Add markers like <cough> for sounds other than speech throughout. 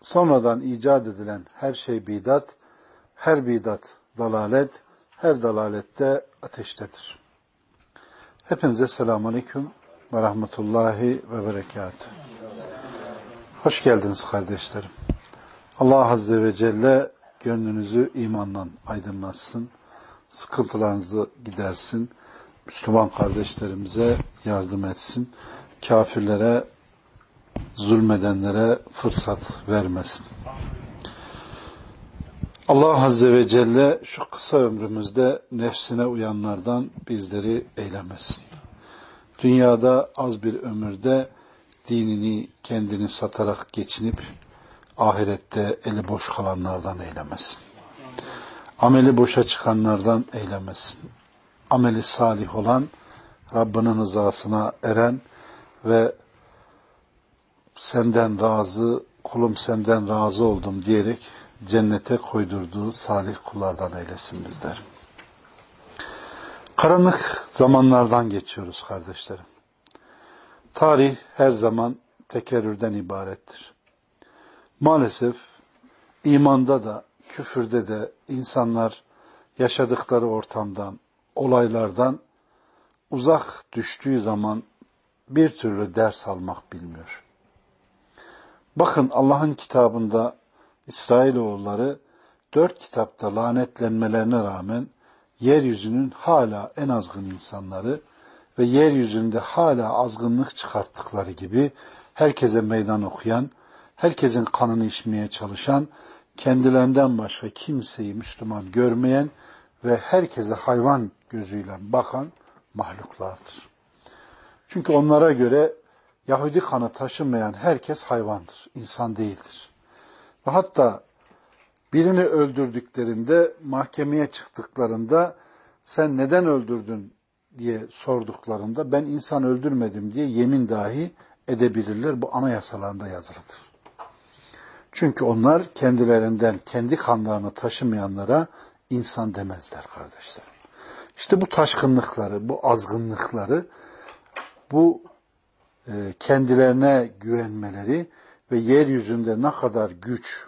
sonradan icat edilen her şey bidat, her bidat dalalet, her dalalette ateştedir. Hepinize selamun aleyküm ve rahmetullahi ve berekatuhu. Hoş geldiniz kardeşlerim. Allah Azze ve Celle gönlünüzü imanla aydınlatsın, sıkıntılarınızı gidersin, Müslüman kardeşlerimize yardım etsin, kafirlere zulmedenlere fırsat vermesin. Allah Azze ve Celle şu kısa ömrümüzde nefsine uyanlardan bizleri eylemesin. Dünyada az bir ömürde dinini kendini satarak geçinip ahirette eli boş kalanlardan eylemesin. Ameli boşa çıkanlardan eylemesin. Ameli salih olan, Rabbinin rızasına eren ve senden razı, kulum senden razı oldum diyerek cennete koydurduğu salih kullardan eylesin bizler. Karanlık zamanlardan geçiyoruz kardeşlerim. Tarih her zaman tekerrürden ibarettir. Maalesef imanda da, küfürde de insanlar yaşadıkları ortamdan, olaylardan uzak düştüğü zaman bir türlü ders almak bilmiyor. Bakın Allah'ın kitabında İsrailoğulları dört kitapta lanetlenmelerine rağmen yeryüzünün hala en azgın insanları ve yeryüzünde hala azgınlık çıkarttıkları gibi herkese meydan okuyan, herkesin kanını içmeye çalışan, kendilerinden başka kimseyi Müslüman görmeyen ve herkese hayvan gözüyle bakan mahluklardır. Çünkü onlara göre Yahudi kanı taşımayan herkes hayvandır, insan değildir. Ve hatta birini öldürdüklerinde, mahkemeye çıktıklarında sen neden öldürdün diye sorduklarında ben insan öldürmedim diye yemin dahi edebilirler. Bu anayasalarında yazılıdır. Çünkü onlar kendilerinden kendi kanlarını taşımayanlara insan demezler kardeşler. İşte bu taşkınlıkları, bu azgınlıkları, bu kendilerine güvenmeleri ve yeryüzünde ne kadar güç,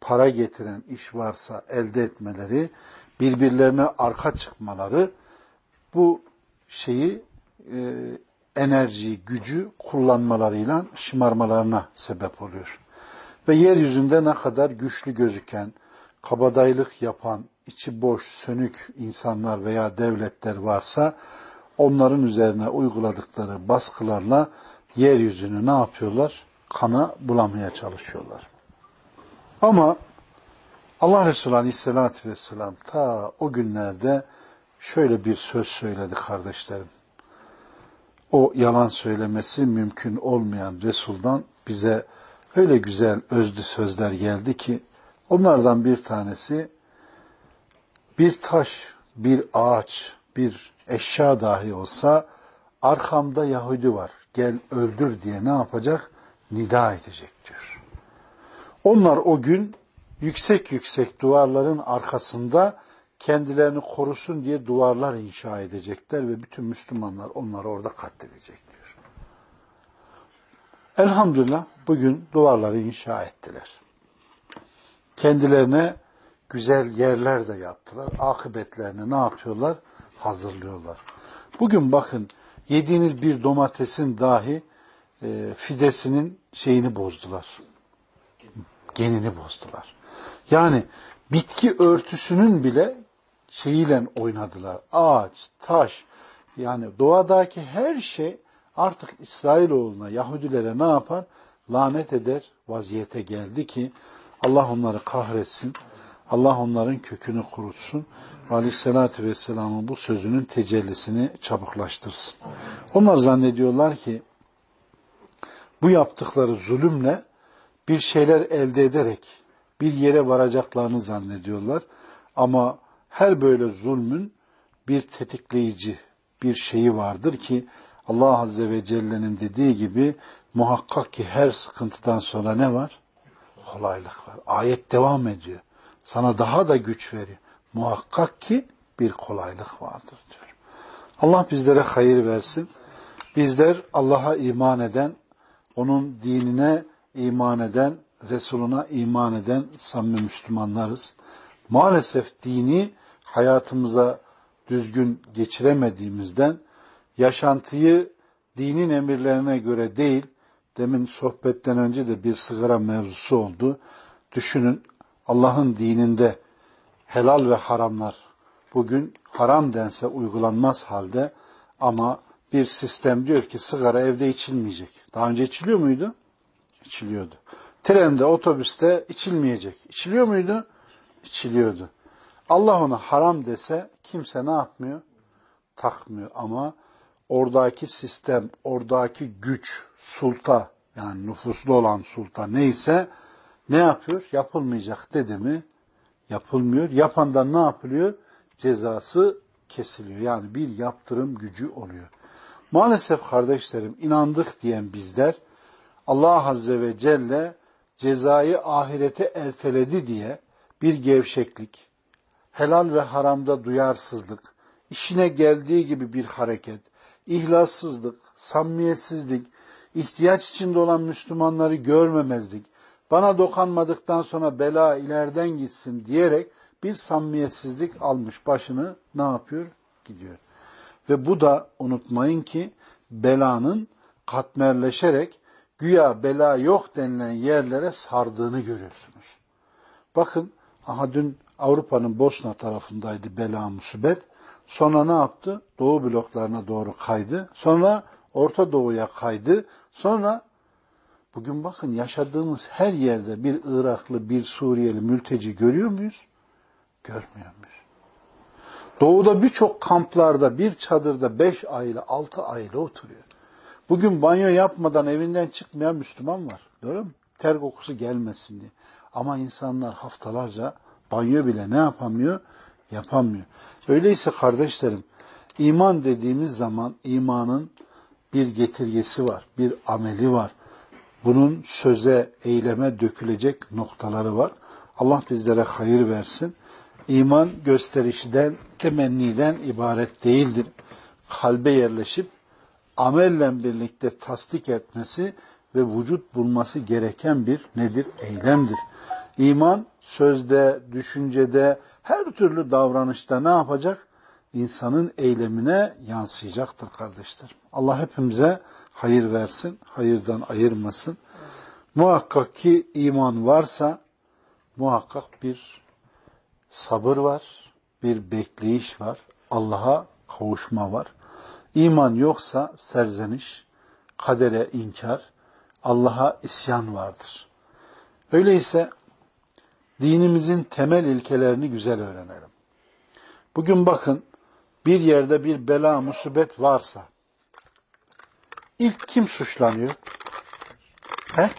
para getiren iş varsa elde etmeleri, birbirlerine arka çıkmaları bu şeyi e, enerjiyi, gücü kullanmalarıyla şımarmalarına sebep oluyor. Ve yeryüzünde ne kadar güçlü gözüken, kabadayılık yapan, içi boş, sönük insanlar veya devletler varsa onların üzerine uyguladıkları baskılarla yeryüzünü ne yapıyorlar? Kana bulamaya çalışıyorlar. Ama Allah Resulü Aleyhisselatü Vesselam ta o günlerde şöyle bir söz söyledi kardeşlerim. O yalan söylemesi mümkün olmayan Resul'dan bize öyle güzel özlü sözler geldi ki onlardan bir tanesi bir taş, bir ağaç, bir eşya dahi olsa arkamda Yahudi var gel öldür diye ne yapacak? Nida edecek diyor. Onlar o gün yüksek yüksek duvarların arkasında kendilerini korusun diye duvarlar inşa edecekler ve bütün Müslümanlar onları orada katledecek diyor. Elhamdülillah bugün duvarları inşa ettiler. Kendilerine güzel yerler de yaptılar. Akıbetlerini ne yapıyorlar? Hazırlıyorlar. Bugün bakın yediğiniz bir domatesin dahi e, fidesinin şeyini bozdular. Genini bozdular. Yani bitki örtüsünün bile şeyiyle oynadılar. Ağaç, taş, yani doğadaki her şey artık İsrailoğluna, Yahudilere ne yapar? Lanet eder vaziyete geldi ki Allah onları kahretsin. Allah onların kökünü kurutsun ve aleyhissalatü vesselamın bu sözünün tecellisini çabuklaştırsın. Onlar zannediyorlar ki bu yaptıkları zulümle bir şeyler elde ederek bir yere varacaklarını zannediyorlar. Ama her böyle zulmün bir tetikleyici bir şeyi vardır ki Allah Azze ve Celle'nin dediği gibi muhakkak ki her sıkıntıdan sonra ne var? Kolaylık var. Ayet devam ediyor. Sana daha da güç veriyor. Muhakkak ki bir kolaylık vardır diyor. Allah bizlere hayır versin. Bizler Allah'a iman eden, onun dinine iman eden, Resuluna iman eden samimi Müslümanlarız. Maalesef dini hayatımıza düzgün geçiremediğimizden yaşantıyı dinin emirlerine göre değil, demin sohbetten önce de bir sigara mevzusu oldu. Düşünün Allah'ın dininde helal ve haramlar bugün haram dense uygulanmaz halde ama bir sistem diyor ki sigara evde içilmeyecek. Daha önce içiliyor muydu? İçiliyordu. Trende, otobüste içilmeyecek. İçiliyor muydu? İçiliyordu. Allah ona haram dese kimse ne yapmıyor? Takmıyor ama oradaki sistem, oradaki güç, sulta yani nüfuslu olan sulta neyse ne yapıyor? Yapılmayacak dedi mi? Yapılmıyor. Yapandan ne yapılıyor? Cezası kesiliyor. Yani bir yaptırım gücü oluyor. Maalesef kardeşlerim inandık diyen bizler Allah Azze ve Celle cezayı ahirete erteledi diye bir gevşeklik, helal ve haramda duyarsızlık, işine geldiği gibi bir hareket, ihlassızlık, samimiyetsizlik, ihtiyaç içinde olan Müslümanları görmemezlik, bana dokanmadıktan sonra bela ileriden gitsin diyerek bir samimiyetsizlik almış başını ne yapıyor? Gidiyor. Ve bu da unutmayın ki belanın katmerleşerek güya bela yok denilen yerlere sardığını görüyorsunuz. Bakın aha dün Avrupa'nın Bosna tarafındaydı bela musibet. Sonra ne yaptı? Doğu bloklarına doğru kaydı. Sonra Orta Doğu'ya kaydı. Sonra bugün bakın yaşadığımız her yerde bir Iraklı, bir Suriyeli mülteci görüyor muyuz? Görmüyor muyuz? Doğuda birçok kamplarda bir çadırda beş aile, altı aile oturuyor. Bugün banyo yapmadan evinden çıkmayan Müslüman var. Doğru mu? Ter kokusu gelmesin diye. Ama insanlar haftalarca banyo bile ne yapamıyor? Yapamıyor. Öyleyse kardeşlerim, iman dediğimiz zaman imanın bir getirgesi var, bir ameli var. Bunun söze, eyleme dökülecek noktaları var. Allah bizlere hayır versin. İman gösterişten, temenniden ibaret değildir. Kalbe yerleşip amelle birlikte tasdik etmesi ve vücut bulması gereken bir nedir? Eylemdir. İman sözde, düşüncede, her türlü davranışta ne yapacak? İnsanın eylemine yansıyacaktır kardeşler. Allah hepimize hayır versin, hayırdan ayırmasın. Muhakkak ki iman varsa muhakkak bir sabır var, bir bekleyiş var, Allah'a kavuşma var. İman yoksa serzeniş, kadere inkar, Allah'a isyan vardır. Öyleyse dinimizin temel ilkelerini güzel öğrenelim. Bugün bakın bir yerde bir bela musibet varsa ilk kim suçlanıyor? He?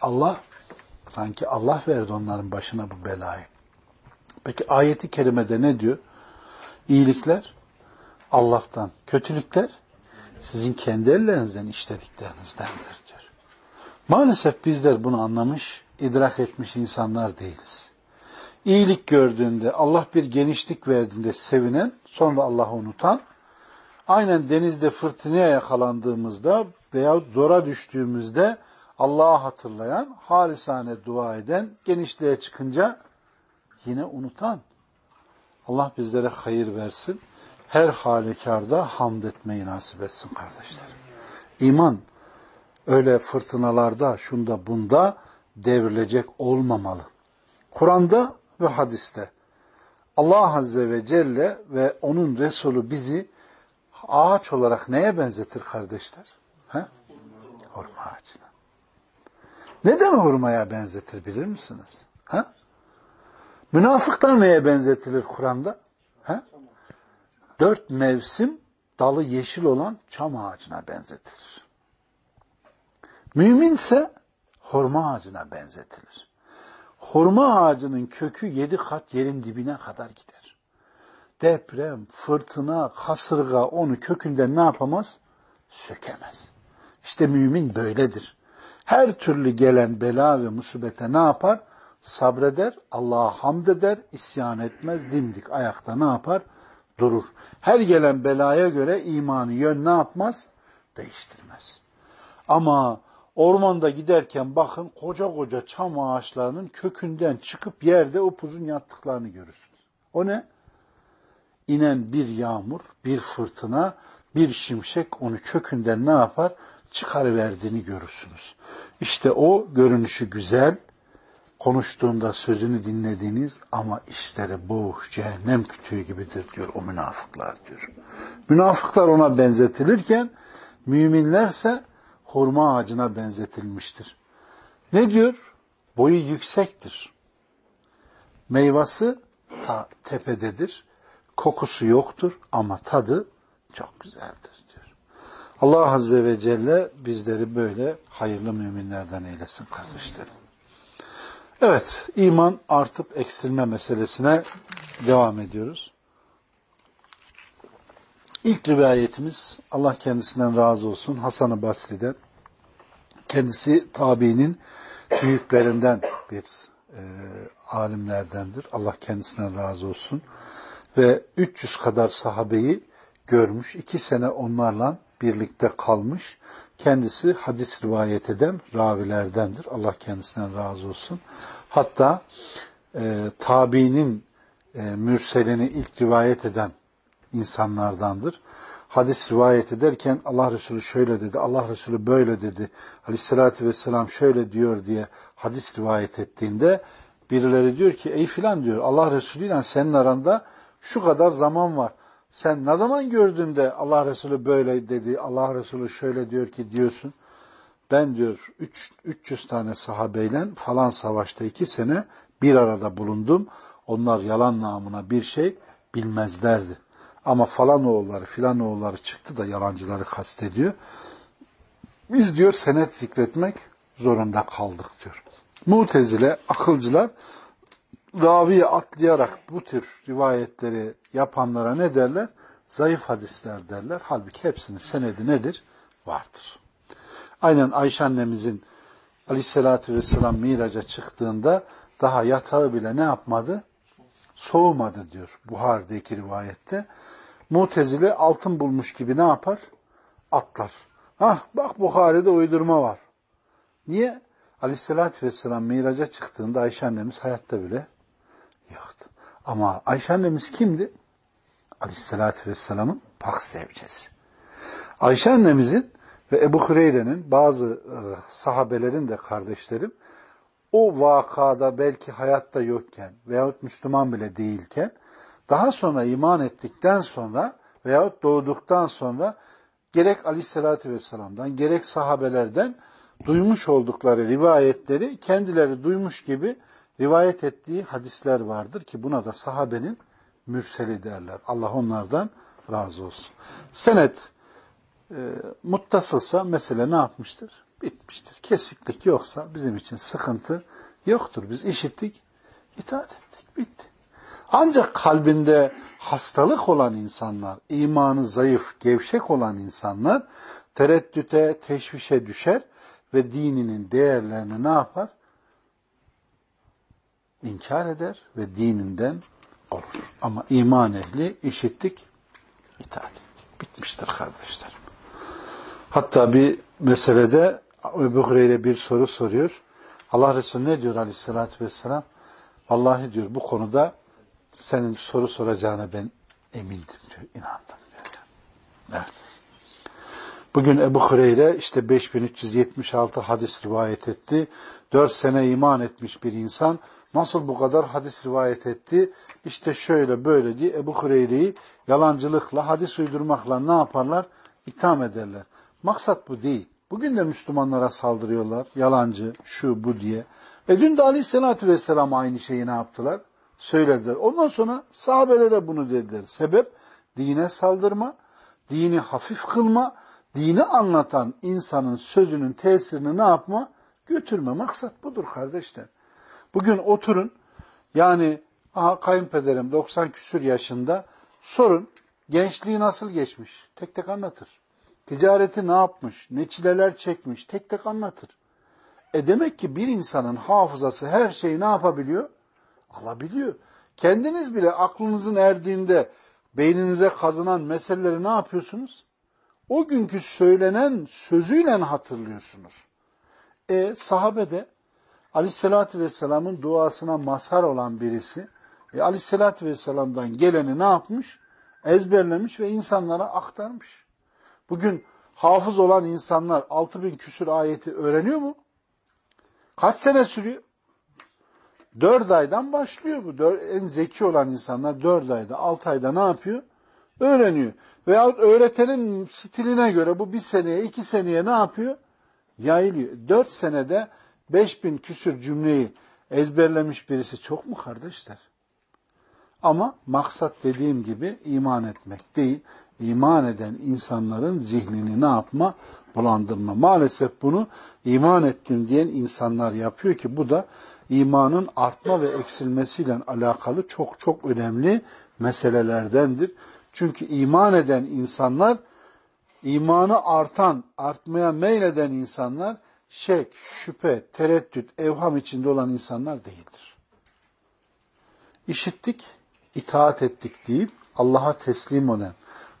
Allah sanki Allah verdi onların başına bu belayı. Peki ayeti kerimede ne diyor? İyilikler Allah'tan, kötülükler sizin kendi ellerinizden işlediklerinizdendir diyor. Maalesef bizler bunu anlamış, idrak etmiş insanlar değiliz. İyilik gördüğünde, Allah bir genişlik verdiğinde sevinen, sonra Allah'ı unutan, aynen denizde fırtınaya yakalandığımızda veya zora düştüğümüzde Allah'ı hatırlayan, harisane dua eden, genişliğe çıkınca yine unutan. Allah bizlere hayır versin. Her halükarda hamd etmeyi nasip etsin kardeşlerim. İman öyle fırtınalarda, şunda bunda devrilecek olmamalı. Kur'an'da ve hadiste Allah Azze ve Celle ve onun Resulü bizi ağaç olarak neye benzetir kardeşler? He? Hurma ağacına. Neden hurmaya benzetir bilir misiniz? Ha? Münafıklar neye benzetilir Kur'an'da? Dört mevsim dalı yeşil olan çam ağacına benzetilir. Müminse hurma ağacına benzetilir. Hurma ağacının kökü yedi kat yerin dibine kadar gider. Deprem, fırtına, kasırga onu kökünden ne yapamaz? Sökemez. İşte mümin böyledir. Her türlü gelen bela ve musibete ne yapar? Sabreder, Allah'a hamd eder, isyan etmez, dimdik ayakta ne yapar? Durur. Her gelen belaya göre imanı yön ne yapmaz? Değiştirmez. Ama ormanda giderken bakın koca koca çam ağaçlarının kökünden çıkıp yerde upuzun yattıklarını görürsünüz. O ne? İnen bir yağmur, bir fırtına, bir şimşek onu kökünden ne yapar? çıkarıverdiğini görürsünüz. İşte o görünüşü güzel, konuştuğunda sözünü dinlediğiniz ama işleri boğuş, cehennem kütüğü gibidir diyor o münafıklar diyor. Münafıklar ona benzetilirken müminlerse hurma ağacına benzetilmiştir. Ne diyor? Boyu yüksektir. Meyvası ta tepededir. Kokusu yoktur ama tadı çok güzeldir. Allah Azze ve Celle bizleri böyle hayırlı müminlerden eylesin kardeşlerim. Evet, iman artıp eksilme meselesine devam ediyoruz. İlk rivayetimiz Allah kendisinden razı olsun Hasan-ı Basri'den. Kendisi tabiinin büyüklerinden bir e, alimlerdendir. Allah kendisinden razı olsun. Ve 300 kadar sahabeyi görmüş. iki sene onlarla birlikte kalmış. Kendisi hadis rivayet eden ravilerdendir. Allah kendisinden razı olsun. Hatta e, tabiinin e, mürselini ilk rivayet eden insanlardandır. Hadis rivayet ederken Allah Resulü şöyle dedi, Allah Resulü böyle dedi, aleyhissalatü vesselam şöyle diyor diye hadis rivayet ettiğinde birileri diyor ki ey filan diyor Allah Resulü ile senin aranda şu kadar zaman var. Sen ne zaman gördün de Allah Resulü böyle dedi, Allah Resulü şöyle diyor ki diyorsun. Ben diyor 3, 300 tane sahabeyle falan savaşta iki sene bir arada bulundum. Onlar yalan namına bir şey bilmezlerdi. Ama falan oğulları filan oğulları çıktı da yalancıları kastediyor. Biz diyor senet zikretmek zorunda kaldık diyor. Mutezile, akılcılar raviye atlayarak bu tür rivayetleri yapanlara ne derler? Zayıf hadisler derler. Halbuki hepsinin senedi nedir? Vardır. Aynen Ayşe annemizin aleyhissalatü vesselam miraca çıktığında daha yatağı bile ne yapmadı? Soğumadı diyor Buhar'daki rivayette. Mutezile altın bulmuş gibi ne yapar? Atlar. Hah bak Buhari'de uydurma var. Niye? Aleyhissalatü vesselam miraca çıktığında Ayşe annemiz hayatta bile yoktu. Ama Ayşe annemiz kimdi? Aleyhissalatü vesselamın pak zevcesi. Ayşe annemizin ve Ebu Hureyre'nin bazı e, sahabelerin de kardeşlerim o vakada belki hayatta yokken veyahut Müslüman bile değilken daha sonra iman ettikten sonra veyahut doğduktan sonra gerek aleyhissalatü vesselam'dan gerek sahabelerden duymuş oldukları rivayetleri kendileri duymuş gibi rivayet ettiği hadisler vardır ki buna da sahabenin mürseli derler. Allah onlardan razı olsun. Senet e, muttasılsa mesele ne yapmıştır? Bitmiştir. Kesiklik yoksa bizim için sıkıntı yoktur. Biz işittik, itaat ettik, bitti. Ancak kalbinde hastalık olan insanlar, imanı zayıf, gevşek olan insanlar tereddüte, teşvişe düşer ve dininin değerlerini ne yapar? inkar eder ve dininden olur. Ama iman ehli işittik, itaat ettik. Bitmiştir kardeşlerim. Hatta bir meselede Ebu Hureyre bir soru soruyor. Allah Resulü ne diyor aleyhissalatü vesselam? Vallahi diyor bu konuda senin soru soracağına ben emindim diyor, inandım diyor. Evet. Bugün Ebu Hureyre işte 5376 hadis rivayet etti. 4 sene iman etmiş bir insan Nasıl bu kadar hadis rivayet etti? İşte şöyle böyle diye Ebu Hureyre'yi yalancılıkla, hadis uydurmakla ne yaparlar? İtham ederler. Maksat bu değil. Bugün de Müslümanlara saldırıyorlar. Yalancı, şu, bu diye. E dün de Aleyhisselatü Vesselam aynı şeyi ne yaptılar? Söylediler. Ondan sonra sahabelere bunu dediler. Sebep dine saldırma, dini hafif kılma, Dini anlatan insanın sözünün tesirini ne yapma? Götürme. Maksat budur kardeşler. Bugün oturun yani aha kayınpederim 90 küsür yaşında sorun gençliği nasıl geçmiş? Tek tek anlatır. Ticareti ne yapmış? Ne çileler çekmiş? Tek tek anlatır. E demek ki bir insanın hafızası her şeyi ne yapabiliyor? Alabiliyor. Kendiniz bile aklınızın erdiğinde beyninize kazınan meseleleri ne yapıyorsunuz? O günkü söylenen sözüyle hatırlıyorsunuz. E sahabe de Aleyhisselatü Vesselam'ın duasına mazhar olan birisi e, Aleyhisselatü Vesselam'dan geleni ne yapmış? Ezberlemiş ve insanlara aktarmış. Bugün hafız olan insanlar 6000 küsur ayeti öğreniyor mu? Kaç sene sürüyor? Dört aydan başlıyor bu. Dört, en zeki olan insanlar dört ayda, altı ayda ne yapıyor? Öğreniyor. Veyahut öğretenin stiline göre bu bir seneye, iki seneye ne yapıyor? Yayılıyor. Dört senede beş bin küsür cümleyi ezberlemiş birisi çok mu kardeşler? Ama maksat dediğim gibi iman etmek değil, iman eden insanların zihnini ne yapma? Bulandırma. Maalesef bunu iman ettim diyen insanlar yapıyor ki bu da imanın artma ve eksilmesiyle alakalı çok çok önemli meselelerdendir. Çünkü iman eden insanlar, imanı artan, artmaya meyleden insanlar şek, şüphe, tereddüt, evham içinde olan insanlar değildir. İşittik, itaat ettik deyip Allah'a teslim olan,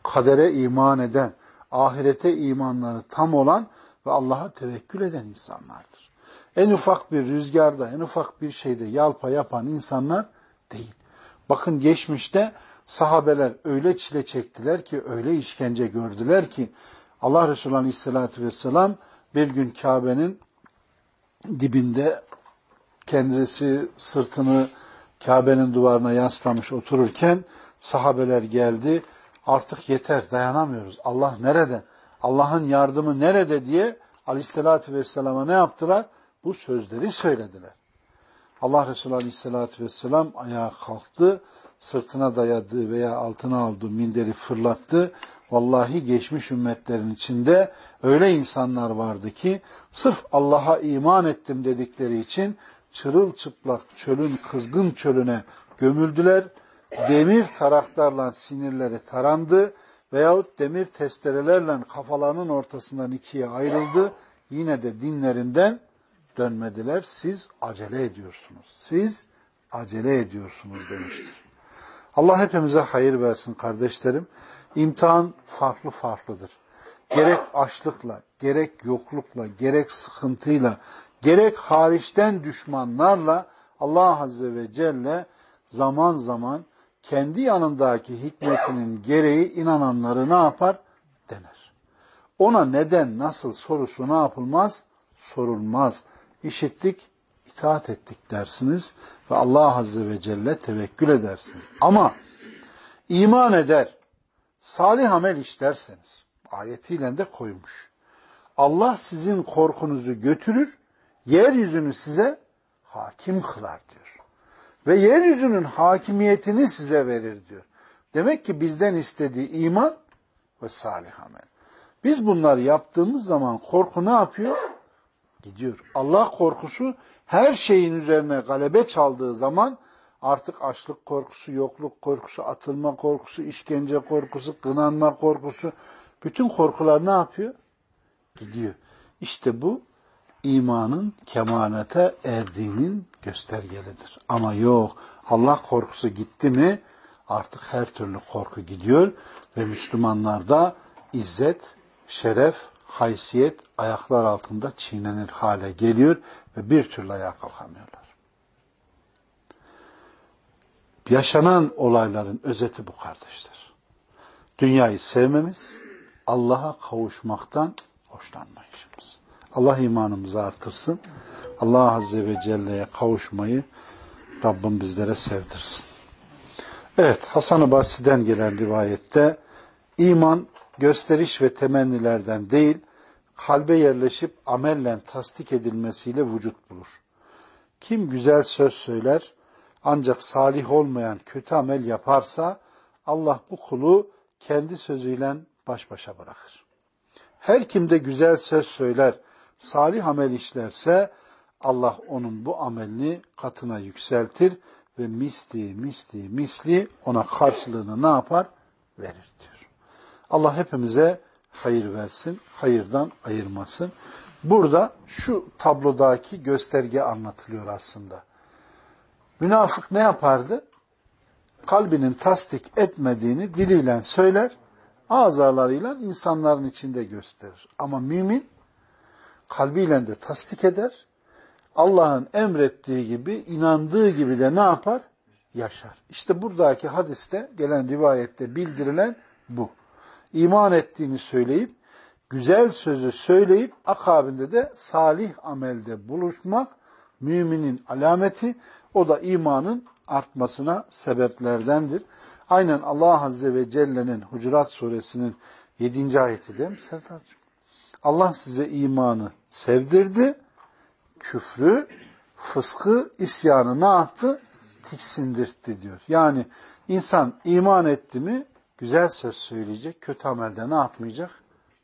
kadere iman eden, ahirete imanları tam olan ve Allah'a tevekkül eden insanlardır. En ufak bir rüzgarda, en ufak bir şeyde yalpa yapan insanlar değil. Bakın geçmişte sahabeler öyle çile çektiler ki, öyle işkence gördüler ki Allah Resulü Aleyhisselatü Vesselam bir gün Kabe'nin dibinde kendisi sırtını Kabe'nin duvarına yaslamış otururken sahabeler geldi. Artık yeter dayanamıyoruz. Allah nerede? Allah'ın yardımı nerede diye Aleyhisselatü Vesselam'a ne yaptılar? Bu sözleri söylediler. Allah Resulü Aleyhisselatü Vesselam ayağa kalktı. Sırtına dayadığı veya altına aldığı minderi fırlattı. Vallahi geçmiş ümmetlerin içinde öyle insanlar vardı ki sırf Allah'a iman ettim dedikleri için çırılçıplak çölün kızgın çölüne gömüldüler. Demir taraklarla sinirleri tarandı veyahut demir testerelerle kafalarının ortasından ikiye ayrıldı. Yine de dinlerinden dönmediler. Siz acele ediyorsunuz. Siz acele ediyorsunuz demiştir. Allah hepimize hayır versin kardeşlerim. İmtihan farklı farklıdır. Gerek açlıkla, gerek yoklukla, gerek sıkıntıyla, gerek hariçten düşmanlarla Allah Azze ve Celle zaman zaman kendi yanındaki hikmetinin gereği inananları ne yapar? Dener. Ona neden, nasıl sorusu ne yapılmaz? Sorulmaz. İşittik, itaat ettik dersiniz ve Allah Azze ve Celle tevekkül edersiniz. Ama iman eder, salih amel işlerseniz, ayetiyle de koymuş. Allah sizin korkunuzu götürür, yeryüzünü size hakim kılar diyor. Ve yeryüzünün hakimiyetini size verir diyor. Demek ki bizden istediği iman ve salih amel. Biz bunları yaptığımız zaman korku ne yapıyor? Gidiyor. Allah korkusu her şeyin üzerine galebe çaldığı zaman artık açlık korkusu, yokluk korkusu, atılma korkusu, işkence korkusu, kınanma korkusu, bütün korkular ne yapıyor? Gidiyor. İşte bu imanın kemalete erdiğinin göstergelidir. Ama yok Allah korkusu gitti mi artık her türlü korku gidiyor ve Müslümanlarda izzet, şeref, haysiyet ayaklar altında çiğnenir hale geliyor ve bir türlü ayağa kalkamıyorlar. Yaşanan olayların özeti bu kardeşler. Dünyayı sevmemiz, Allah'a kavuşmaktan hoşlanmayışımız. Allah imanımızı artırsın. Allah Azze ve Celle'ye kavuşmayı Rabbim bizlere sevdirsin. Evet, Hasan-ı Basri'den gelen rivayette iman gösteriş ve temennilerden değil, kalbe yerleşip amellen tasdik edilmesiyle vücut bulur. Kim güzel söz söyler, ancak salih olmayan kötü amel yaparsa, Allah bu kulu kendi sözüyle baş başa bırakır. Her kimde güzel söz söyler, salih amel işlerse Allah onun bu amelini katına yükseltir ve misli, misli, misli ona karşılığını ne yapar? Verir diyor. Allah hepimize hayır versin, hayırdan ayırmasın. Burada şu tablodaki gösterge anlatılıyor aslında. Münafık ne yapardı? Kalbinin tasdik etmediğini diliyle söyler, azalarıyla insanların içinde gösterir. Ama mümin kalbiyle de tasdik eder, Allah'ın emrettiği gibi, inandığı gibi de ne yapar? Yaşar. İşte buradaki hadiste gelen rivayette bildirilen bu. İman ettiğini söyleyip, güzel sözü söyleyip, akabinde de salih amelde buluşmak, müminin alameti, o da imanın artmasına sebeplerdendir. Aynen Allah Azze ve Celle'nin Hucurat Suresinin 7. ayeti değil mi Serdar'cığım? Allah size imanı sevdirdi, küfrü, fıskı, isyanı ne yaptı? Tiksindirtti diyor. Yani insan iman etti mi güzel söz söyleyecek, kötü amelde ne yapmayacak?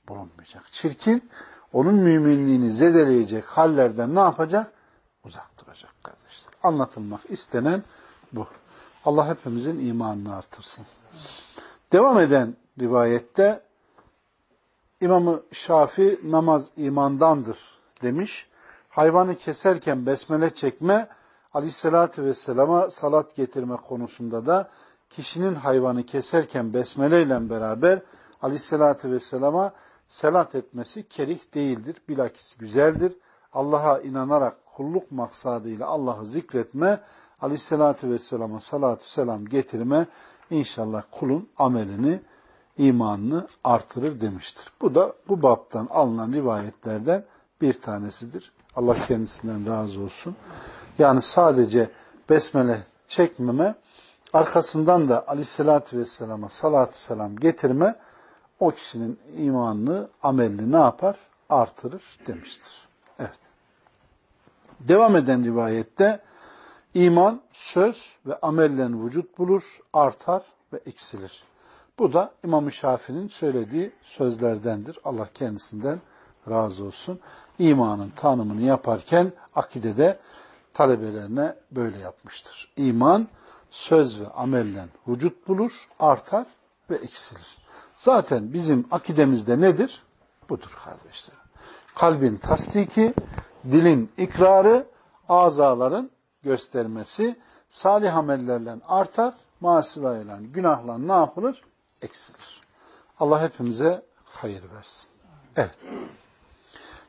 Bulunmayacak. Çirkin, onun müminliğini zedeleyecek hallerden ne yapacak? Uzak duracak kardeşler. Anlatılmak istenen bu. Allah hepimizin imanını artırsın. Devam eden rivayette İmamı Şafi namaz imandandır demiş. Hayvanı keserken besmele çekme, aleyhissalatü vesselama salat getirme konusunda da kişinin hayvanı keserken besmele ile beraber aleyhissalatü vesselama salat etmesi kerih değildir. Bilakis güzeldir. Allah'a inanarak kulluk maksadıyla Allah'ı zikretme, aleyhissalatü vesselama salatü selam getirme inşallah kulun amelini, imanını artırır demiştir. Bu da bu baptan alınan rivayetlerden bir tanesidir. Allah kendisinden razı olsun. Yani sadece besmele çekmeme, arkasından da aleyhissalatü vesselama salatü selam getirme, o kişinin imanını, amelini ne yapar? Artırır demiştir. Evet. Devam eden rivayette iman söz ve amellen vücut bulur, artar ve eksilir. Bu da İmam-ı Şafii'nin söylediği sözlerdendir. Allah kendisinden razı olsun. İmanın tanımını yaparken akidede talebelerine böyle yapmıştır. İman söz ve amellen vücut bulur, artar ve eksilir. Zaten bizim akidemizde nedir? Budur kardeşler. Kalbin tasdiki, dilin ikrarı, azaların göstermesi, salih amellerle artar, masiva ile günahla ne yapılır? Eksilir. Allah hepimize hayır versin. Evet.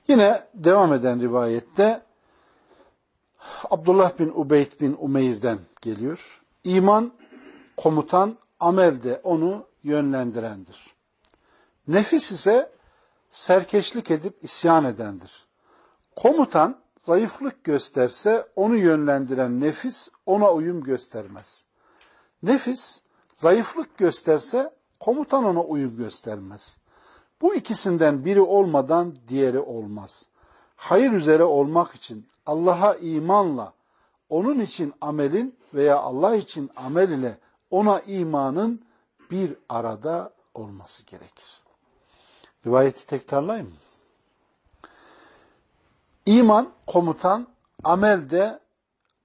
Yine devam eden rivayette Abdullah bin Ubeyd bin Umeyr'den geliyor. İman komutan, amelde onu yönlendirendir. Nefis ise serkeşlik edip isyan edendir. Komutan zayıflık gösterse onu yönlendiren nefis ona uyum göstermez. Nefis zayıflık gösterse komutan ona uyum göstermez. Bu ikisinden biri olmadan diğeri olmaz. Hayır üzere olmak için Allah'a imanla, onun için amelin veya Allah için amel ile ona imanın bir arada olması gerekir. Rivayeti tekrarlayayım mı? İman komutan, amel de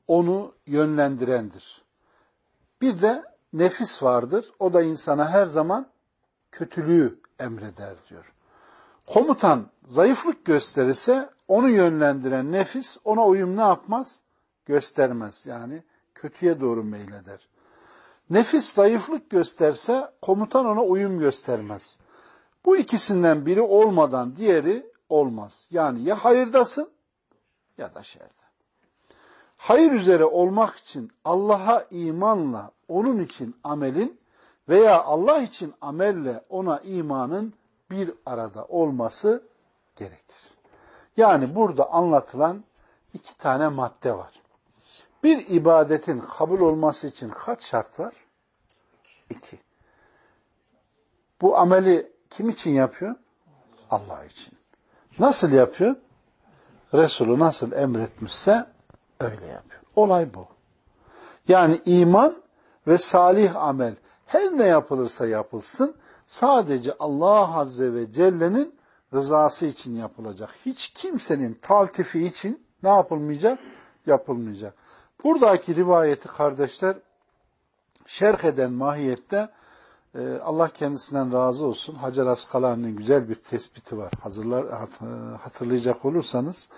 onu yönlendirendir. Bir de nefis vardır. O da insana her zaman kötülüğü emreder diyor. Komutan zayıflık gösterirse onu yönlendiren nefis ona uyum ne yapmaz? Göstermez. Yani kötüye doğru meyleder. Nefis zayıflık gösterse komutan ona uyum göstermez. Bu ikisinden biri olmadan diğeri olmaz. Yani ya hayırdasın ya da şerde. Hayır üzere olmak için Allah'a imanla onun için amelin veya Allah için amelle ona imanın bir arada olması gerekir. Yani burada anlatılan iki tane madde var. Bir ibadetin kabul olması için kaç şart var? İki. Bu ameli kim için yapıyor? Allah için. Nasıl yapıyor? Resulü nasıl emretmişse öyle yapıyor. Olay bu. Yani iman ve salih amel her ne yapılırsa yapılsın sadece Allah Azze ve Celle'nin rızası için yapılacak. Hiç kimsenin taltifi için ne yapılmayacak? Yapılmayacak. Buradaki rivayeti kardeşler şerh eden mahiyette e, Allah kendisinden razı olsun. Hacer Askalani'nin güzel bir tespiti var. Hazırlar, hatırlayacak olursanız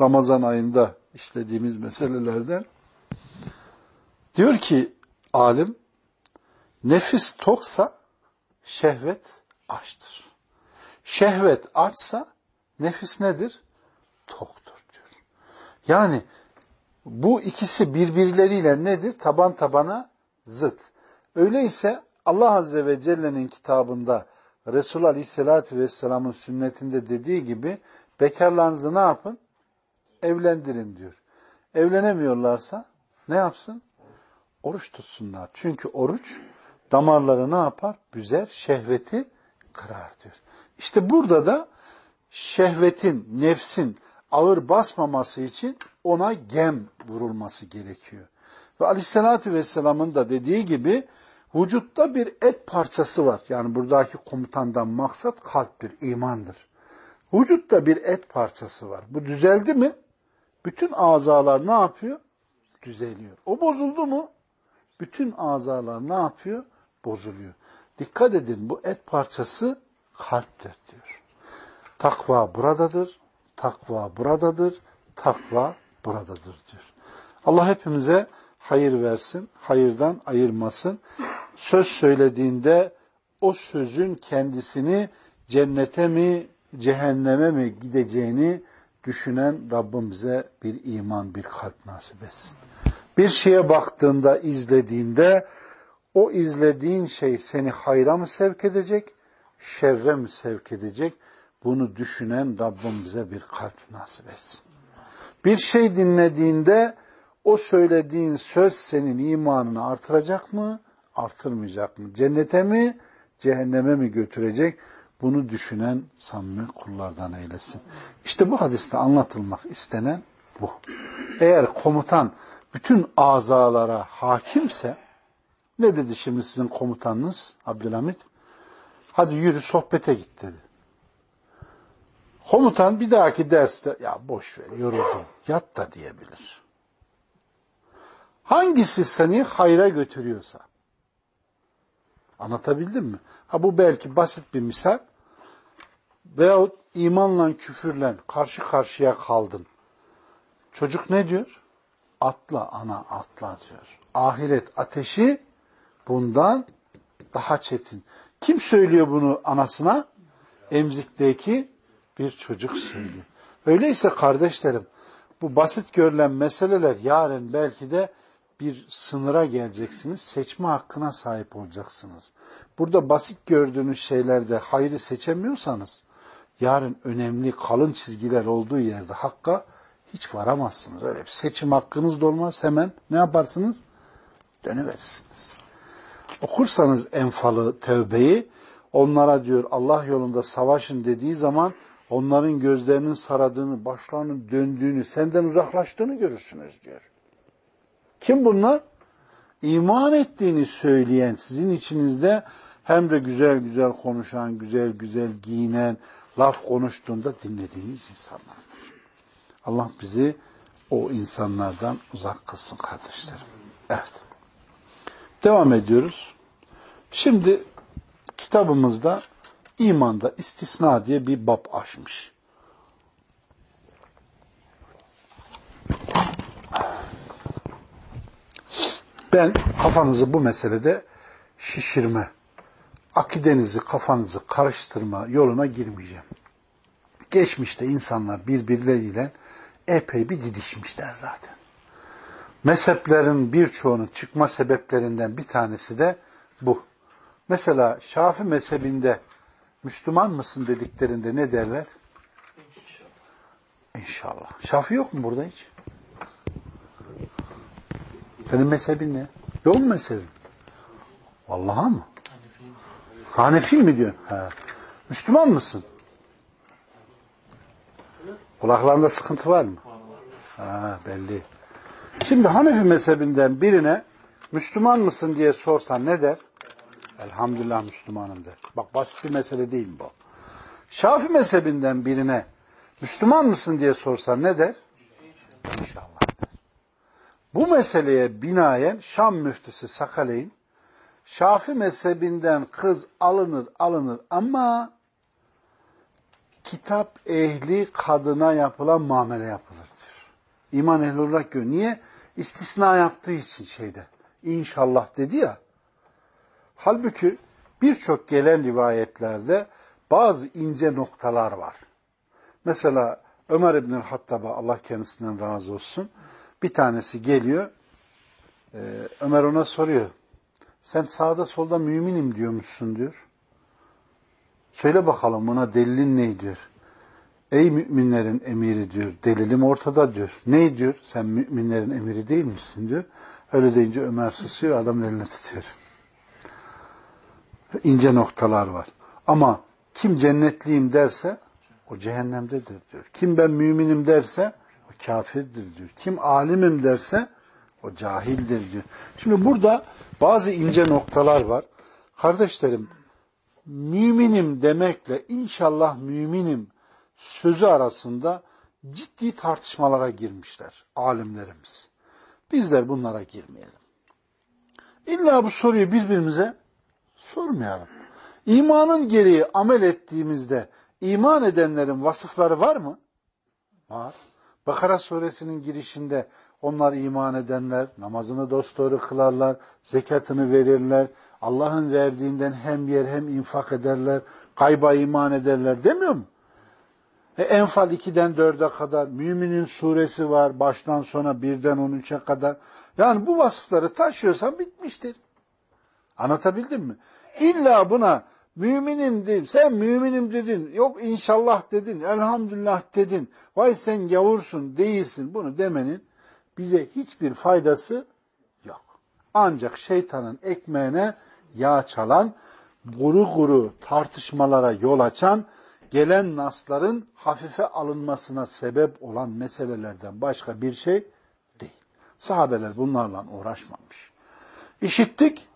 Ramazan ayında işlediğimiz meselelerden diyor ki alim nefis toksa şehvet açtır. Şehvet açsa nefis nedir? Toktur diyor. Yani bu ikisi birbirleriyle nedir? Taban tabana zıt. Öyleyse Allah Azze ve Celle'nin kitabında Resul Aleyhisselatü Vesselam'ın sünnetinde dediği gibi bekarlarınızı ne yapın? Evlendirin diyor. Evlenemiyorlarsa ne yapsın? Oruç tutsunlar. Çünkü oruç damarları ne yapar? Büzer, şehveti kırar diyor. İşte burada da şehvetin, nefsin ağır basmaması için ona gem vurulması gerekiyor. Ve aleyhissalatü vesselamın da dediği gibi vücutta bir et parçası var. Yani buradaki komutandan maksat kalptir, imandır. Vücutta bir et parçası var. Bu düzeldi mi? Bütün azalar ne yapıyor? Düzeliyor. O bozuldu mu? Bütün azalar ne yapıyor? Bozuluyor. Dikkat edin bu et parçası kalptir diyor. Takva buradadır, takva buradadır, takva buradadır diyor. Allah hepimize hayır versin, hayırdan ayırmasın. Söz söylediğinde o sözün kendisini cennete mi, cehenneme mi gideceğini düşünen Rabbim bize bir iman, bir kalp nasip etsin. Bir şeye baktığında, izlediğinde o izlediğin şey seni hayra mı sevk edecek, şerre mi sevk edecek? Bunu düşünen Rabbim bize bir kalp nasip etsin. Bir şey dinlediğinde o söylediğin söz senin imanını artıracak mı, artırmayacak mı? Cennete mi, cehenneme mi götürecek? Bunu düşünen samimi kullardan eylesin. İşte bu hadiste anlatılmak istenen bu. Eğer komutan bütün azalara hakimse, ne dedi şimdi sizin komutanınız Abdülhamit? Hadi yürü sohbete git dedi. Komutan bir dahaki derste ya boş ver yoruldum yat da diyebilir. Hangisi seni hayra götürüyorsa. Anlatabildim mi? Ha bu belki basit bir misal. Veyahut imanla küfürle karşı karşıya kaldın. Çocuk ne diyor? Atla ana atla diyor. Ahiret ateşi bundan daha çetin. Kim söylüyor bunu anasına? Emzikteki bir çocuk söylüyor. Öyleyse kardeşlerim bu basit görülen meseleler yarın belki de bir sınıra geleceksiniz. Seçme hakkına sahip olacaksınız. Burada basit gördüğünüz şeylerde hayrı seçemiyorsanız yarın önemli kalın çizgiler olduğu yerde hakka hiç varamazsınız. Öyle bir seçim hakkınız da olmaz. Hemen ne yaparsınız? Dönüverirsiniz. Okursanız enfalı tevbeyi onlara diyor Allah yolunda savaşın dediği zaman onların gözlerinin saradığını, başlarının döndüğünü, senden uzaklaştığını görürsünüz diyor. Kim bunlar? İman ettiğini söyleyen, sizin içinizde hem de güzel güzel konuşan, güzel güzel giyinen, laf konuştuğunda dinlediğiniz insanlardır. Allah bizi o insanlardan uzak kılsın kardeşlerim. Evet. Devam ediyoruz. Şimdi kitabımızda imanda istisna diye bir bab açmış. Ben kafanızı bu meselede şişirme, akidenizi, kafanızı karıştırma yoluna girmeyeceğim. Geçmişte insanlar birbirleriyle epey bir didişmişler zaten. Mezheplerin birçoğunun çıkma sebeplerinden bir tanesi de bu. Mesela Şafi mezhebinde Müslüman mısın dediklerinde ne derler? İnşallah. Şafi yok mu burada hiç? Senin mezhebin ne? Yok mu mezhebin? Vallaha mı? Hanefi mi diyorsun? Ha. Müslüman mısın? Kulaklarında sıkıntı var mı? Ha, belli. Şimdi Hanefi mezhebinden birine Müslüman mısın diye sorsan ne der? Elhamdülillah Müslümanım der. Bak basit bir mesele değil bu. Şafi mezhebinden birine Müslüman mısın diye sorsan ne der? İnşallah der. Bu meseleye binaen Şam müftüsü Sakaleyn Şafi mezhebinden kız alınır alınır ama kitap ehli kadına yapılan muamele yapılır. İman ehli olarak görüyor. Niye? İstisna yaptığı için şeyde. İnşallah dedi ya. Halbuki birçok gelen rivayetlerde bazı ince noktalar var. Mesela Ömer İbn Hattab'a Allah kendisinden razı olsun. Bir tanesi geliyor. Ee, Ömer ona soruyor. Sen sağda solda müminim diyormuşsun diyor. Söyle bakalım buna delilin ne diyor. Ey müminlerin emiri diyor. Delilim ortada diyor. Ne diyor? Sen müminlerin emiri değil misin diyor. Öyle deyince Ömer susuyor. Adam elini tutuyor. İnce noktalar var. Ama kim cennetliyim derse o cehennemdedir diyor. Kim ben müminim derse o kafirdir diyor. Kim alimim derse o cahildir diyor. Şimdi burada bazı ince noktalar var. Kardeşlerim müminim demekle inşallah müminim sözü arasında ciddi tartışmalara girmişler alimlerimiz. Bizler bunlara girmeyelim. İlla bu soruyu birbirimize sormayalım. İmanın gereği amel ettiğimizde iman edenlerin vasıfları var mı? Var. Bakara suresinin girişinde onlar iman edenler, namazını dosdoğru kılarlar, zekatını verirler, Allah'ın verdiğinden hem yer hem infak ederler, kayba iman ederler demiyor mu? E, Enfal 2'den 4'e kadar, Müminin suresi var, baştan sona 1'den 13'e kadar. Yani bu vasıfları taşıyorsan bitmiştir. Anlatabildim mi? İlla buna müminim değil, sen müminim dedin, yok inşallah dedin, elhamdülillah dedin, vay sen gavursun, değilsin bunu demenin bize hiçbir faydası yok. Ancak şeytanın ekmeğine yağ çalan, guru guru tartışmalara yol açan, gelen nasların hafife alınmasına sebep olan meselelerden başka bir şey değil. Sahabeler bunlarla uğraşmamış. İşittik,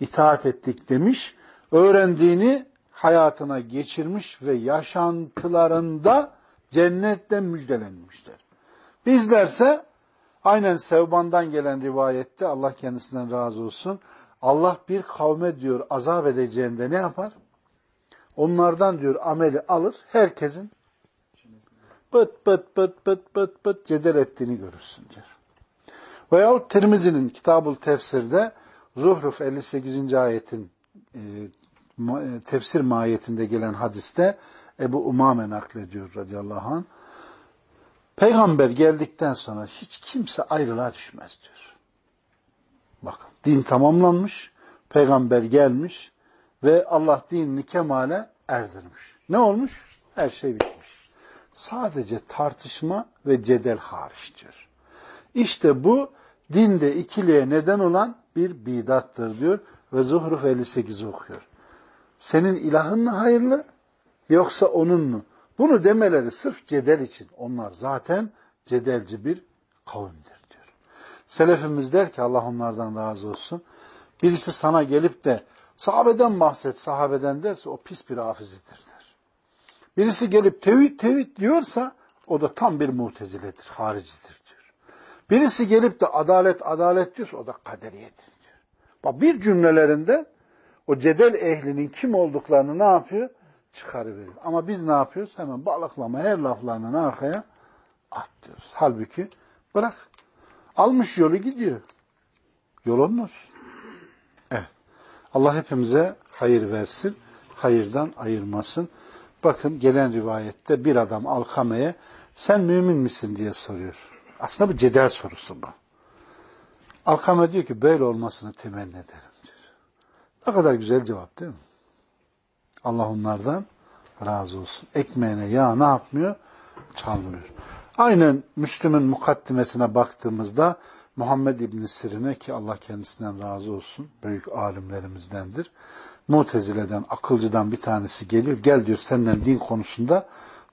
itaat ettik demiş, öğrendiğini hayatına geçirmiş ve yaşantılarında cennetten müjdelenmişler. Bizlerse aynen Sevban'dan gelen rivayette Allah kendisinden razı olsun. Allah bir kavme diyor azap edeceğinde ne yapar? Onlardan diyor ameli alır, herkesin pıt pıt pıt pıt pıt pıt ceder ettiğini görürsün diyor. Veyahut Tirmizi'nin Kitabul Tefsir'de Zuhruf 58. ayetin e, e, tefsir mahiyetinde gelen hadiste Ebu Umame naklediyor radıyallahu anh. Peygamber geldikten sonra hiç kimse ayrılığa düşmez diyor. Bakın din tamamlanmış, peygamber gelmiş ve Allah dinini kemale erdirmiş. Ne olmuş? Her şey bitmiş. Sadece tartışma ve cedel hariç diyor. İşte bu dinde ikiliğe neden olan bir bidattır diyor ve Zuhruf 58 okuyor. Senin ilahın mı hayırlı yoksa onun mu? Bunu demeleri sırf cedel için. Onlar zaten cedelci bir kavimdir diyor. Selefimiz der ki Allah onlardan razı olsun. Birisi sana gelip de sahabeden bahset sahabeden derse o pis bir hafizidir der. Birisi gelip tevhid tevhid diyorsa o da tam bir muteziledir, haricidir. Birisi gelip de adalet adalet diyorsa o da kaderiyedir diyor. Bak bir cümlelerinde o cedel ehlinin kim olduklarını ne yapıyor? Çıkarıveriyor. Ama biz ne yapıyoruz? Hemen balıklama her laflarının arkaya atlıyoruz. Halbuki bırak. Almış yolu gidiyor. Yol onun Evet. Allah hepimize hayır versin. Hayırdan ayırmasın. Bakın gelen rivayette bir adam Alkame'ye sen mümin misin diye soruyor. Aslında bu cedel sorusu bu. Alkame diyor ki böyle olmasını temenni ederim diyor. Ne kadar güzel cevap değil mi? Allah onlardan razı olsun. Ekmeğine yağ ne yapmıyor? Çalmıyor. Aynen Müslüm'ün mukaddimesine baktığımızda Muhammed İbn Sirin'e ki Allah kendisinden razı olsun, büyük alimlerimizdendir. Mutezile'den, akılcıdan bir tanesi geliyor. Gel diyor senden din konusunda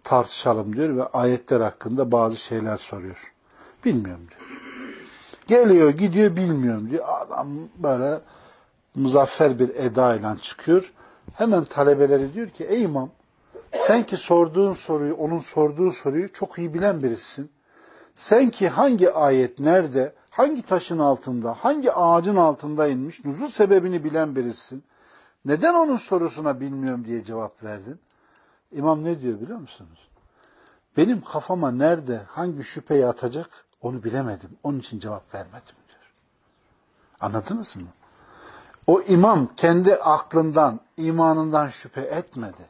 tartışalım diyor ve ayetler hakkında bazı şeyler soruyor. Bilmiyorum diyor. Geliyor gidiyor bilmiyorum diyor. Adam böyle muzaffer bir eda ile çıkıyor. Hemen talebeleri diyor ki ey imam Sen ki sorduğun soruyu, onun sorduğu soruyu çok iyi bilen birisin. Sen ki hangi ayet nerede, hangi taşın altında, hangi ağacın altında inmiş, nuzul sebebini bilen birisin. Neden onun sorusuna bilmiyorum diye cevap verdin? İmam ne diyor biliyor musunuz? Benim kafama nerede, hangi şüpheyi atacak onu bilemedim. Onun için cevap vermedim diyor. Anladınız mı? O imam kendi aklından, imanından şüphe etmedi.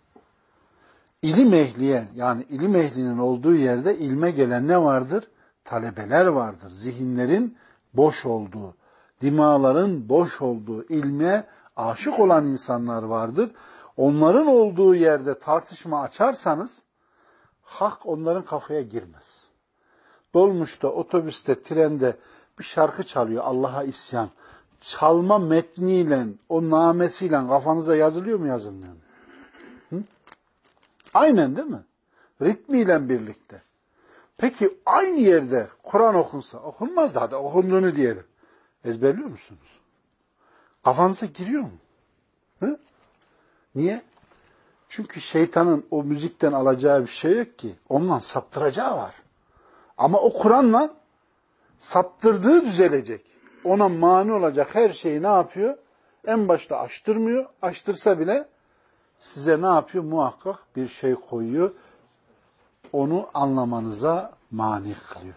İlim ehliye yani ilim ehlinin olduğu yerde ilme gelen ne vardır? Talebeler vardır. Zihinlerin boş olduğu, dimaların boş olduğu, ilme aşık olan insanlar vardır. Onların olduğu yerde tartışma açarsanız hak onların kafaya girmez. Dolmuşta, otobüste, trende bir şarkı çalıyor Allah'a isyan. Çalma metniyle, o namesiyle kafanıza yazılıyor mu yazılmıyor mu? Hı? Aynen değil mi? Ritmiyle birlikte. Peki aynı yerde Kur'an okunsa, okunmaz da okunduğunu diyelim. Ezberliyor musunuz? Kafanıza giriyor mu? Hı? Niye? Çünkü şeytanın o müzikten alacağı bir şey yok ki. Ondan saptıracağı var. Ama o Kur'an'la saptırdığı düzelecek. Ona mani olacak her şeyi ne yapıyor? En başta açtırmıyor. Açtırsa bile size ne yapıyor? Muhakkak bir şey koyuyor. Onu anlamanıza mani kılıyor.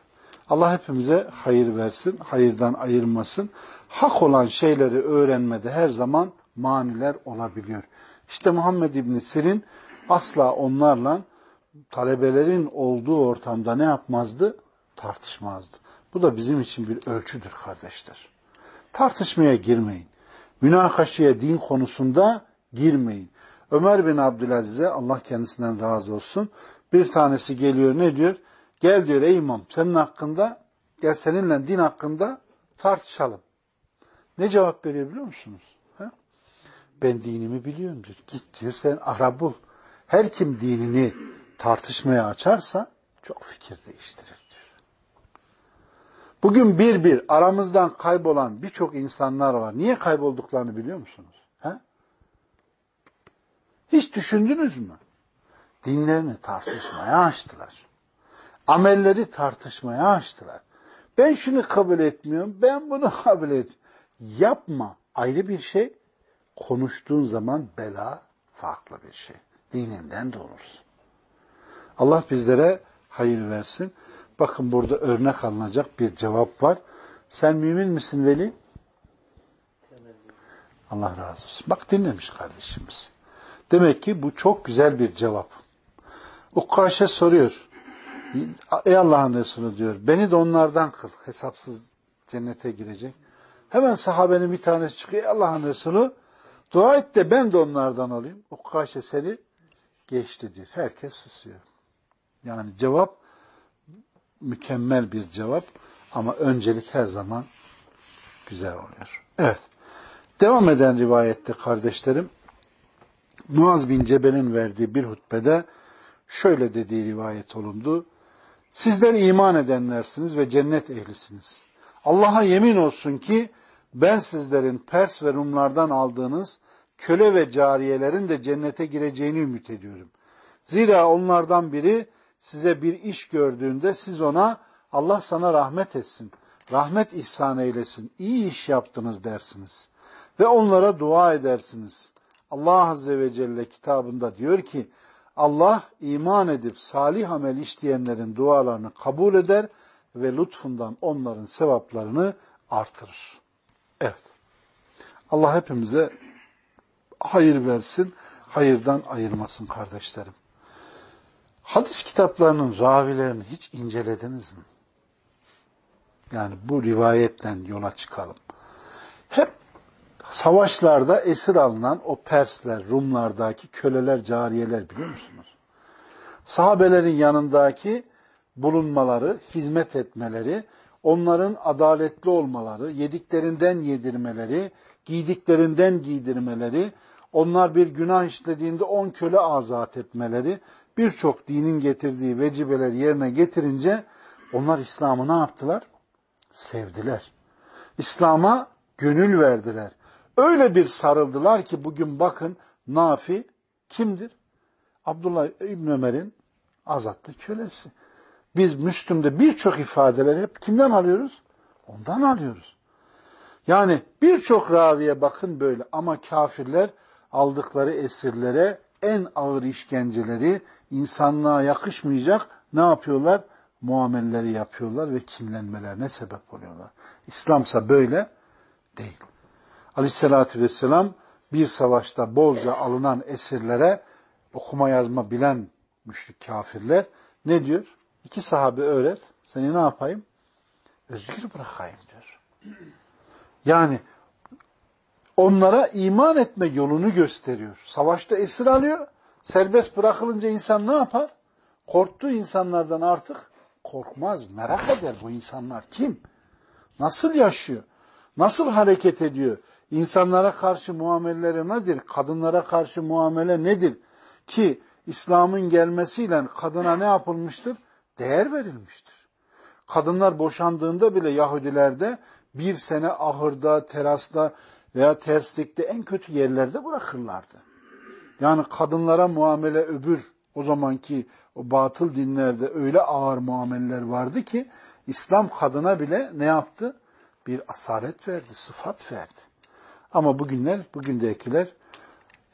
Allah hepimize hayır versin, hayırdan ayırmasın. Hak olan şeyleri öğrenmede her zaman maniler olabiliyor. İşte Muhammed İbni Sirin asla onlarla talebelerin olduğu ortamda ne yapmazdı? Tartışmazdı. Bu da bizim için bir ölçüdür kardeşler. Tartışmaya girmeyin. Münakaşaya din konusunda girmeyin. Ömer bin Abdülaziz'e Allah kendisinden razı olsun. Bir tanesi geliyor ne diyor? Gel diyor ey imam senin hakkında gel seninle din hakkında tartışalım. Ne cevap veriyor biliyor musunuz? Ha? Ben dinimi biliyorum diyor. Git diyor sen ara bul. Her kim dinini tartışmaya açarsa çok fikir değiştirir diyor. Bugün bir bir aramızdan kaybolan birçok insanlar var. Niye kaybolduklarını biliyor musunuz? Ha? Hiç düşündünüz mü? Dinlerini tartışmaya açtılar. Amelleri tartışmaya açtılar. Ben şunu kabul etmiyorum, ben bunu <laughs> kabul etmiyorum. Yapma ayrı bir şey, konuştuğun zaman bela farklı bir şey. Dininden de olursun. Allah bizlere hayır versin. Bakın burada örnek alınacak bir cevap var. Sen mümin misin Veli? Allah razı olsun. Bak dinlemiş kardeşimiz. Demek ki bu çok güzel bir cevap. Ukkaşe soruyor. Ey Allah'ın Resulü diyor. Beni de onlardan kıl. Hesapsız cennete girecek. Hemen sahabenin bir tanesi çıkıyor. Ey Allah'ın Resulü dua et de ben de onlardan olayım. Ukkaşe seni geçti diyor. Herkes susuyor. Yani cevap mükemmel bir cevap ama öncelik her zaman güzel oluyor. Evet. Devam eden rivayette kardeşlerim Muaz bin Cebel'in verdiği bir hutbede şöyle dediği rivayet olundu. Sizler iman edenlersiniz ve cennet ehlisiniz. Allah'a yemin olsun ki ben sizlerin Pers ve Rumlardan aldığınız köle ve cariyelerin de cennete gireceğini ümit ediyorum. Zira onlardan biri size bir iş gördüğünde siz ona Allah sana rahmet etsin, rahmet ihsan eylesin, iyi iş yaptınız dersiniz. Ve onlara dua edersiniz. Allah Azze ve Celle kitabında diyor ki, Allah iman edip salih amel işleyenlerin dualarını kabul eder ve lütfundan onların sevaplarını artırır. Evet. Allah hepimize hayır versin, hayırdan ayırmasın kardeşlerim. Hadis kitaplarının ravilerini hiç incelediniz mi? Yani bu rivayetten yola çıkalım. Hep savaşlarda esir alınan o Persler, Rumlardaki köleler, cariyeler biliyor musunuz? Sahabelerin yanındaki bulunmaları, hizmet etmeleri, onların adaletli olmaları, yediklerinden yedirmeleri, giydiklerinden giydirmeleri, onlar bir günah işlediğinde on köle azat etmeleri, birçok dinin getirdiği vecibeler yerine getirince onlar İslam'ı ne yaptılar? Sevdiler. İslam'a gönül verdiler. Öyle bir sarıldılar ki bugün bakın Nafi kimdir? Abdullah İbn Ömer'in azatlı kölesi. Biz Müslüm'de birçok ifadeleri hep kimden alıyoruz? Ondan alıyoruz. Yani birçok raviye bakın böyle ama kafirler aldıkları esirlere en ağır işkenceleri insanlığa yakışmayacak ne yapıyorlar? Muameleleri yapıyorlar ve kinlenmelerine sebep oluyorlar. İslamsa böyle değil. Aleyhissalatü vesselam bir savaşta bolca alınan esirlere okuma yazma bilen müşrik kafirler ne diyor? İki sahabe öğret, seni ne yapayım? Özgür bırakayım diyor. Yani onlara iman etme yolunu gösteriyor. Savaşta esir alıyor, serbest bırakılınca insan ne yapar? Korktuğu insanlardan artık korkmaz, merak eder bu insanlar kim? Nasıl yaşıyor? Nasıl hareket ediyor? İnsanlara karşı muameleleri nedir? Kadınlara karşı muamele nedir? Ki İslam'ın gelmesiyle kadına ne yapılmıştır? Değer verilmiştir. Kadınlar boşandığında bile Yahudilerde bir sene ahırda, terasta veya terslikte en kötü yerlerde bırakırlardı. Yani kadınlara muamele öbür o zamanki o batıl dinlerde öyle ağır muameller vardı ki İslam kadına bile ne yaptı? Bir asalet verdi, sıfat verdi. Ama bugünler, bugündekiler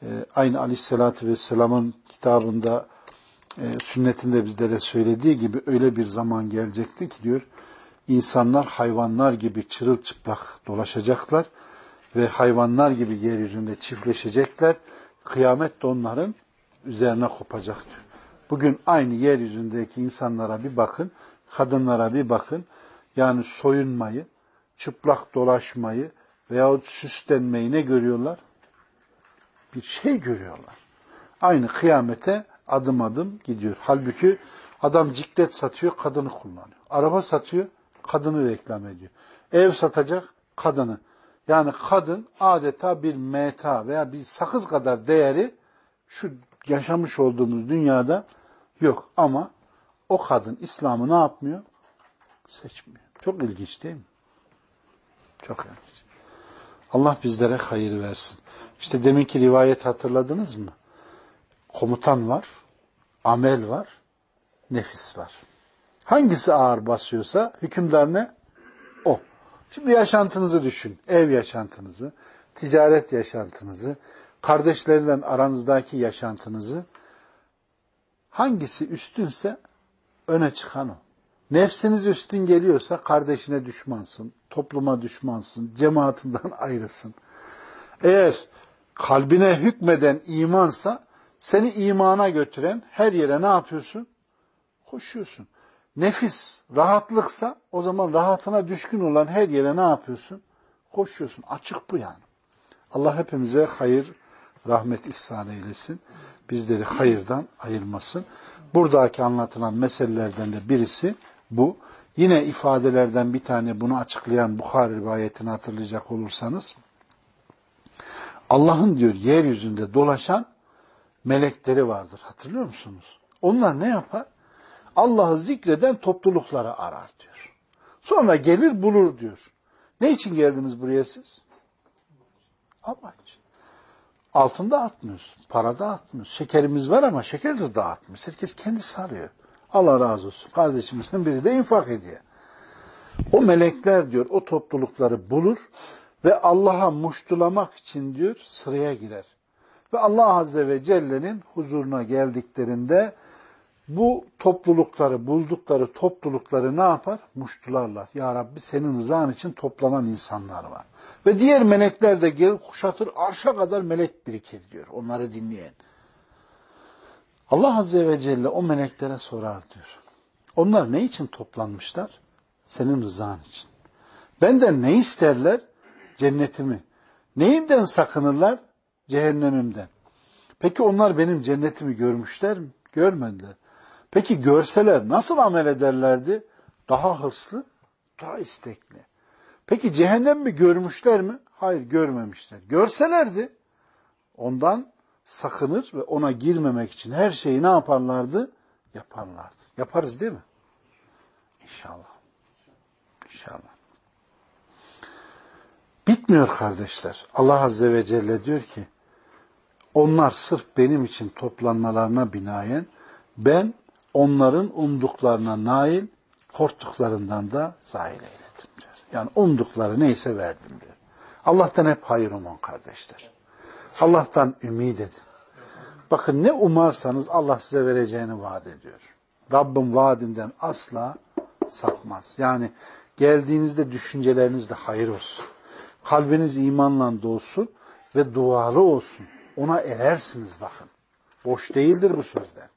e, aynı Aleyhisselatü Vesselam'ın kitabında e, sünnetinde bizlere söylediği gibi öyle bir zaman gelecekti ki diyor insanlar hayvanlar gibi çırılçıplak dolaşacaklar ve hayvanlar gibi yeryüzünde çiftleşecekler. Kıyamet de onların üzerine kopacak diyor. Bugün aynı yeryüzündeki insanlara bir bakın, kadınlara bir bakın. Yani soyunmayı, çıplak dolaşmayı veyahut süslenmeyi ne görüyorlar? Bir şey görüyorlar. Aynı kıyamete adım adım gidiyor. Halbuki adam ciklet satıyor, kadını kullanıyor. Araba satıyor, kadını reklam ediyor. Ev satacak, kadını. Yani kadın adeta bir meta veya bir sakız kadar değeri şu yaşamış olduğumuz dünyada yok. Ama o kadın İslam'ı ne yapmıyor? Seçmiyor. Çok ilginç değil mi? Çok ilginç. Allah bizlere hayır versin. İşte deminki rivayet hatırladınız mı? Komutan var, amel var, nefis var. Hangisi ağır basıyorsa hükümdar ne? Şimdi yaşantınızı düşün. Ev yaşantınızı, ticaret yaşantınızı, kardeşlerle aranızdaki yaşantınızı. Hangisi üstünse öne çıkan o. Nefsiniz üstün geliyorsa kardeşine düşmansın, topluma düşmansın, cemaatinden <laughs> ayrısın. Eğer kalbine hükmeden imansa seni imana götüren her yere ne yapıyorsun? Koşuyorsun. Nefis rahatlıksa o zaman rahatına düşkün olan her yere ne yapıyorsun? Koşuyorsun. Açık bu yani. Allah hepimize hayır, rahmet ihsan eylesin. Bizleri hayırdan ayırmasın. Buradaki anlatılan meselelerden de birisi bu. Yine ifadelerden bir tane bunu açıklayan Bukhari rivayetini hatırlayacak olursanız Allah'ın diyor yeryüzünde dolaşan melekleri vardır. Hatırlıyor musunuz? Onlar ne yapar? Allah'ı zikreden toplulukları arar diyor. Sonra gelir bulur diyor. Ne için geldiniz buraya siz? Allah için. Altın dağıtmıyoruz, para dağıtmıyoruz. Şekerimiz var ama şeker de dağıtmıyoruz. Herkes kendisi arıyor. Allah razı olsun. Kardeşimizin biri de infak ediyor. O melekler diyor o toplulukları bulur ve Allah'a muştulamak için diyor sıraya girer. Ve Allah Azze ve Celle'nin huzuruna geldiklerinde bu toplulukları, buldukları toplulukları ne yapar? Muştularlar. Ya Rabbi senin rızan için toplanan insanlar var. Ve diğer melekler de gelir kuşatır, arşa kadar melek birikir diyor onları dinleyen. Allah Azze ve Celle o meleklere sorar diyor. Onlar ne için toplanmışlar? Senin rızan için. Benden ne isterler? Cennetimi. Neyimden sakınırlar? Cehennemimden. Peki onlar benim cennetimi görmüşler mi? Görmediler. Peki görseler nasıl amel ederlerdi? Daha hırslı, daha istekli. Peki cehennem mi görmüşler mi? Hayır görmemişler. Görselerdi ondan sakınır ve ona girmemek için her şeyi ne yaparlardı? Yaparlardı. Yaparız değil mi? İnşallah. İnşallah. Bitmiyor kardeşler. Allah Azze ve Celle diyor ki Onlar sırf benim için toplanmalarına binaen ben onların umduklarına nail, korktuklarından da zahil eyledim diyor. Yani umdukları neyse verdim diyor. Allah'tan hep hayır umun kardeşler. Allah'tan ümit edin. Bakın ne umarsanız Allah size vereceğini vaat ediyor. Rabbim vaadinden asla sapmaz. Yani geldiğinizde düşüncelerinizde hayır olsun. Kalbiniz imanla dolsun ve dualı olsun. Ona erersiniz bakın. Boş değildir bu sözler.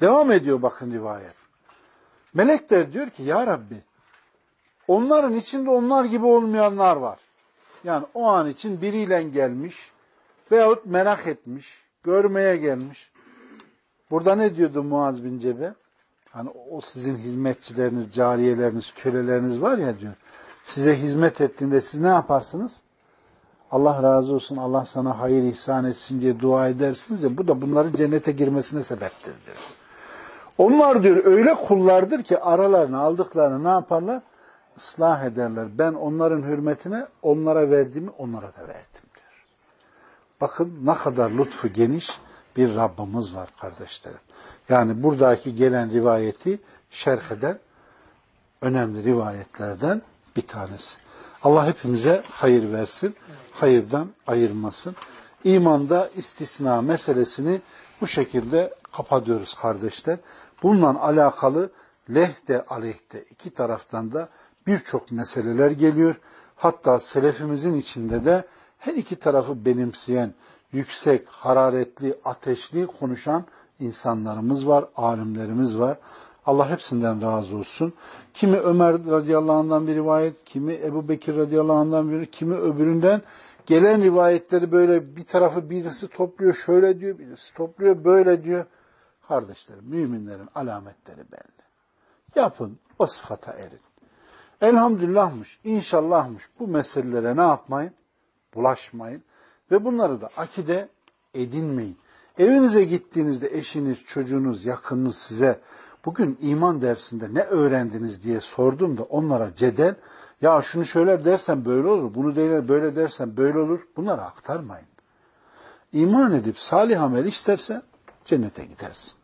Devam ediyor bakın rivayet. Melekler diyor ki ya Rabbi onların içinde onlar gibi olmayanlar var. Yani o an için biriyle gelmiş veyahut merak etmiş, görmeye gelmiş. Burada ne diyordu Muaz bin Cebe? Hani o sizin hizmetçileriniz, cariyeleriniz, köleleriniz var ya diyor. Size hizmet ettiğinde siz ne yaparsınız? Allah razı olsun, Allah sana hayır ihsan etsin diye dua edersiniz ya. Bu da bunların cennete girmesine sebeptir diyor. Onlar diyor öyle kullardır ki aralarını aldıklarını ne yaparlar? Islah ederler. Ben onların hürmetine onlara verdiğimi onlara da verdim diyor. Bakın ne kadar lütfu geniş bir Rabbimiz var kardeşlerim. Yani buradaki gelen rivayeti şerh eden önemli rivayetlerden bir tanesi. Allah hepimize hayır versin, hayırdan ayırmasın. İmanda istisna meselesini bu şekilde kapatıyoruz kardeşler. Bununla alakalı lehde aleyhde iki taraftan da birçok meseleler geliyor. Hatta selefimizin içinde de her iki tarafı benimseyen, yüksek, hararetli, ateşli konuşan insanlarımız var, alimlerimiz var. Allah hepsinden razı olsun. Kimi Ömer radıyallahu anh'dan bir rivayet, kimi Ebu Bekir radıyallahu anh'dan bir, kimi öbüründen gelen rivayetleri böyle bir tarafı birisi topluyor şöyle diyor, birisi topluyor böyle diyor. Kardeşlerim, müminlerin alametleri belli. Yapın, o sıfata erin. Elhamdülillahmış, inşallahmış bu meselelere ne yapmayın? Bulaşmayın. Ve bunları da akide edinmeyin. Evinize gittiğinizde eşiniz, çocuğunuz, yakınınız size bugün iman dersinde ne öğrendiniz diye sordum da onlara cedel, ya şunu şöyle dersen böyle olur, bunu böyle dersen böyle olur, bunları aktarmayın. İman edip salih amel istersen cennete gidersin.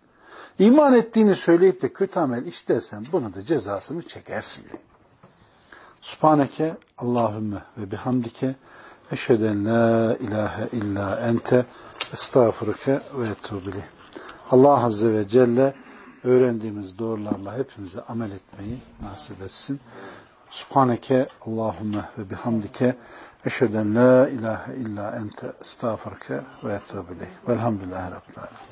İman ettiğini söyleyip de kötü amel işlersen bunu da cezasını çekersin. Subhaneke Allahümme ve bihamdike eşheden la ilahe illa ente estağfurüke ve etubili. Allah Azze ve Celle öğrendiğimiz doğrularla hepimize amel etmeyi nasip etsin. Subhaneke Allahümme ve bihamdike eşheden la ilahe illa ente estağfurüke ve etubili. Velhamdülillahi Rabbil Alemin.